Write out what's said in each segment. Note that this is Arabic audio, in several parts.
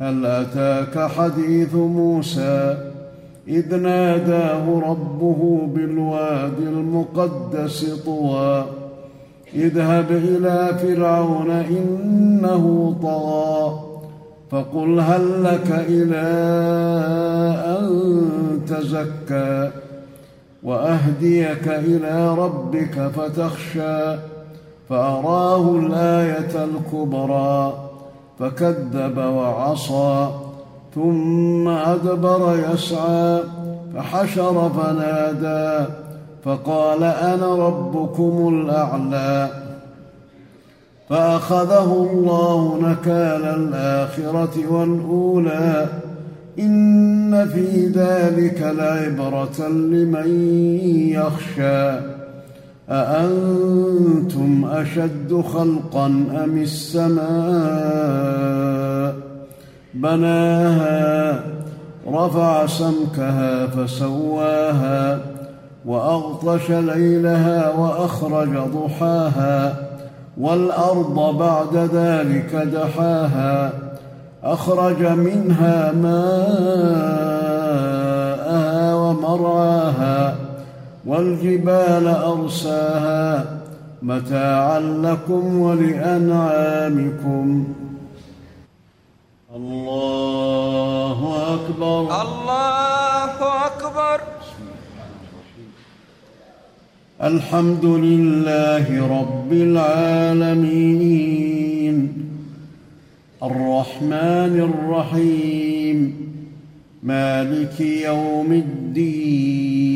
هل أتاك حديث موسى إذ ناداه ربه بالوادي المقدس طوى اذهب إلى فرعون إنه طغى فقل هل لك إلى أن تزكى وأهديك إلى ربك فتخشى فأراه الآية الكبرى فكذب وعصى ثم أدبر يسعى فحشر فنادى فقال أنا ربكم الأعلى. فأخذه الله نكال الآخرة والأولى إن في ذلك لعبرة لمن يخشى. أأنتم أشد خلقا أم السماء؟ بناها رفع سمكها فسواها وأغطش ليلها وأخرج ضحاها والأرض بعد ذلك دحاها أخرج منها ماءها ومرعاها. والجبال أرساها متاعا لكم ولأنعامكم. الله أكبر. الله أكبر. الحمد لله رب العالمين. الرحمن الرحيم. مالك يوم الدين.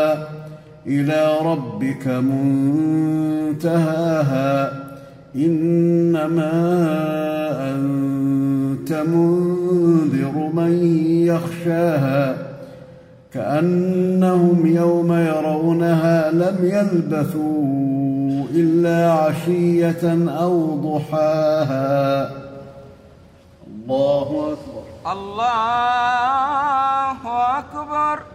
إلى ربك منتهاها. إنما أنت منذر من يخشاها. كأنهم يوم يرونها لم يلبثوا إلا عشية أو ضحاها. الله أكبر. الله أكبر.